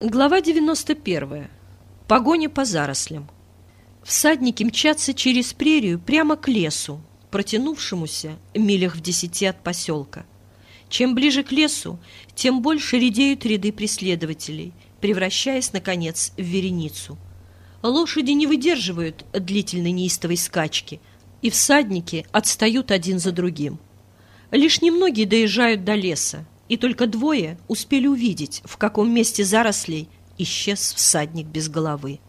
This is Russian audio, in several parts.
Глава 91. Погоня по зарослям. Всадники мчатся через прерию прямо к лесу, протянувшемуся милях в десяти от поселка. Чем ближе к лесу, тем больше редеют ряды преследователей, превращаясь, наконец, в вереницу. Лошади не выдерживают длительной неистовой скачки, и всадники отстают один за другим. Лишь немногие доезжают до леса, и только двое успели увидеть, в каком месте зарослей исчез всадник без головы.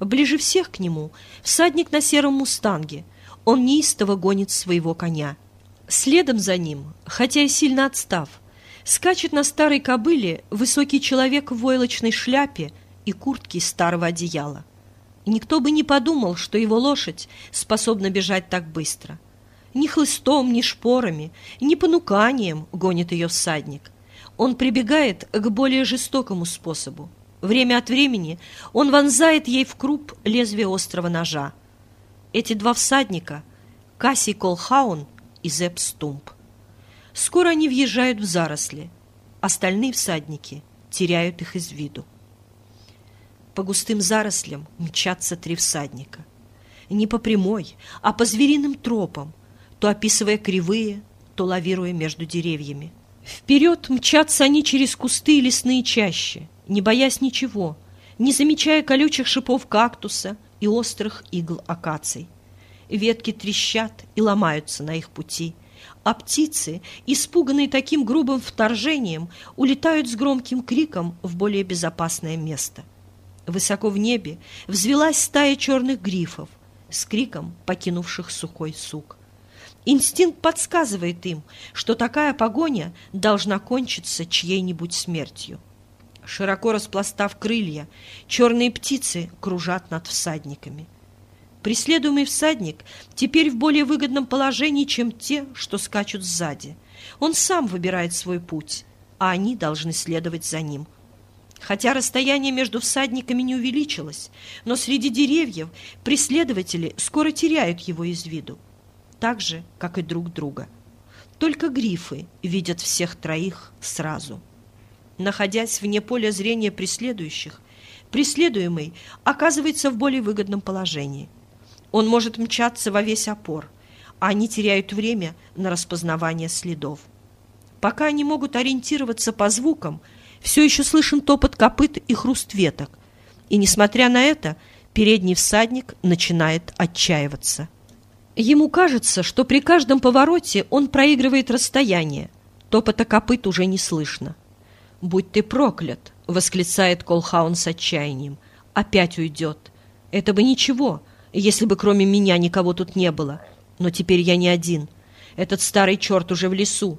Ближе всех к нему всадник на сером мустанге. Он неистово гонит своего коня. Следом за ним, хотя и сильно отстав, скачет на старой кобыле высокий человек в войлочной шляпе и куртке старого одеяла. Никто бы не подумал, что его лошадь способна бежать так быстро. Ни хлыстом, ни шпорами, ни понуканием гонит ее всадник. Он прибегает к более жестокому способу. Время от времени он вонзает ей в круп лезвие острого ножа. Эти два всадника — Кассий Колхаун и Зепп Стумп. Скоро они въезжают в заросли. Остальные всадники теряют их из виду. По густым зарослям мчатся три всадника. Не по прямой, а по звериным тропам — то описывая кривые, то лавируя между деревьями. Вперед мчатся они через кусты и лесные чащи, не боясь ничего, не замечая колючих шипов кактуса и острых игл акаций. Ветки трещат и ломаются на их пути, а птицы, испуганные таким грубым вторжением, улетают с громким криком в более безопасное место. Высоко в небе взвелась стая черных грифов с криком покинувших сухой сук. Инстинкт подсказывает им, что такая погоня должна кончиться чьей-нибудь смертью. Широко распластав крылья, черные птицы кружат над всадниками. Преследуемый всадник теперь в более выгодном положении, чем те, что скачут сзади. Он сам выбирает свой путь, а они должны следовать за ним. Хотя расстояние между всадниками не увеличилось, но среди деревьев преследователи скоро теряют его из виду так же, как и друг друга. Только грифы видят всех троих сразу. Находясь вне поля зрения преследующих, преследуемый оказывается в более выгодном положении. Он может мчаться во весь опор, а они теряют время на распознавание следов. Пока они могут ориентироваться по звукам, все еще слышен топот копыт и хруст веток, и, несмотря на это, передний всадник начинает отчаиваться. Ему кажется, что при каждом повороте он проигрывает расстояние. Топота копыт уже не слышно. «Будь ты проклят!» — восклицает Колхаун с отчаянием. «Опять уйдет. Это бы ничего, если бы кроме меня никого тут не было. Но теперь я не один. Этот старый черт уже в лесу.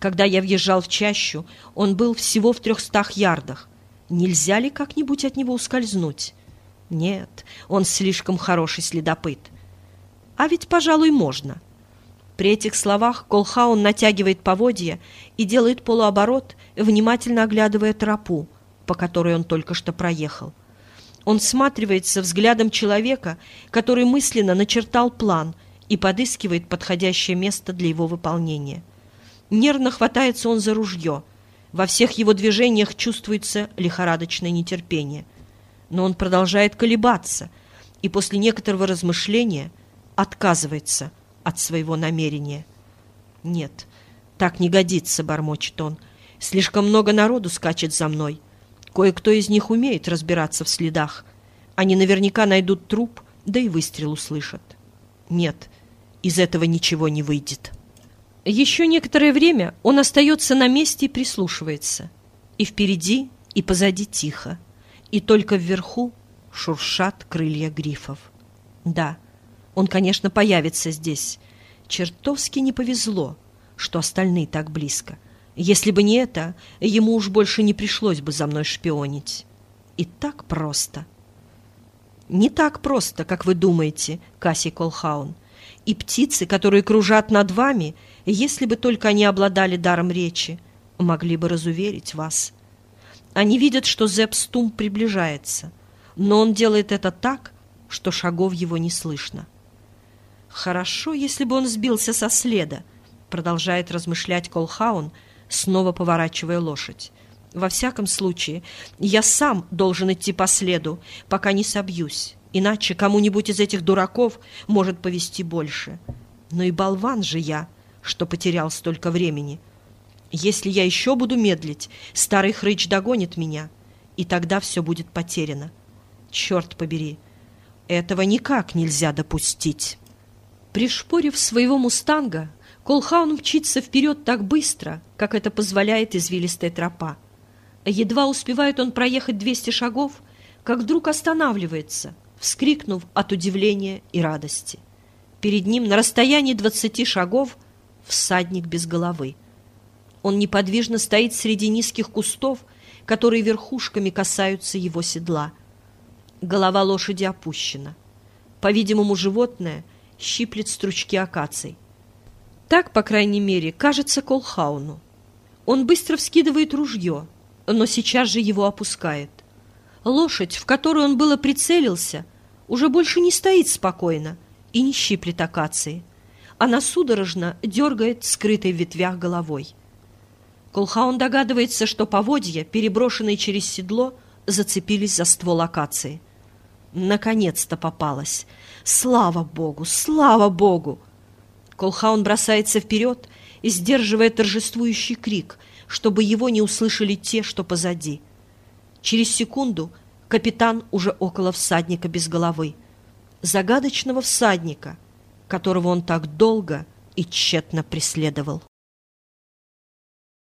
Когда я въезжал в чащу, он был всего в трехстах ярдах. Нельзя ли как-нибудь от него ускользнуть? Нет, он слишком хороший следопыт. А ведь, пожалуй, можно. При этих словах Колхаун натягивает поводья и делает полуоборот, внимательно оглядывая тропу, по которой он только что проехал. Он всматривается взглядом человека, который мысленно начертал план и подыскивает подходящее место для его выполнения. Нервно хватается он за ружье. Во всех его движениях чувствуется лихорадочное нетерпение. Но он продолжает колебаться, и после некоторого размышления – отказывается от своего намерения. «Нет, так не годится», — бормочет он. «Слишком много народу скачет за мной. Кое-кто из них умеет разбираться в следах. Они наверняка найдут труп, да и выстрел услышат. Нет, из этого ничего не выйдет». Еще некоторое время он остается на месте и прислушивается. И впереди, и позади тихо. И только вверху шуршат крылья грифов. Да, он, конечно, появится здесь. Чертовски не повезло, что остальные так близко. Если бы не это, ему уж больше не пришлось бы за мной шпионить. И так просто. Не так просто, как вы думаете, Касси Колхаун. И птицы, которые кружат над вами, если бы только они обладали даром речи, могли бы разуверить вас. Они видят, что Зепп Стум приближается, но он делает это так, что шагов его не слышно. Хорошо, если бы он сбился со следа, продолжает размышлять Колхаун, снова поворачивая лошадь. Во всяком случае, я сам должен идти по следу, пока не собьюсь, иначе кому-нибудь из этих дураков может повести больше. Но и болван же я, что потерял столько времени. Если я еще буду медлить, старый хрыч догонит меня, и тогда все будет потеряно. Черт побери, этого никак нельзя допустить. Пришпорив своего мустанга, Колхаун мчится вперед так быстро, как это позволяет извилистая тропа. Едва успевает он проехать 200 шагов, как вдруг останавливается, вскрикнув от удивления и радости. Перед ним на расстоянии 20 шагов всадник без головы. Он неподвижно стоит среди низких кустов, которые верхушками касаются его седла. Голова лошади опущена. По-видимому, животное щиплет стручки акаций. Так, по крайней мере, кажется Колхауну. Он быстро вскидывает ружье, но сейчас же его опускает. Лошадь, в которую он было прицелился, уже больше не стоит спокойно и не щиплет акации. Она судорожно дергает скрытой в ветвях головой. Колхаун догадывается, что поводья, переброшенные через седло, зацепились за ствол акации. Наконец-то попалась. Слава богу, слава богу! Колхаун бросается вперед и сдерживая торжествующий крик, чтобы его не услышали те, что позади. Через секунду капитан уже около всадника без головы. Загадочного всадника, которого он так долго и тщетно преследовал.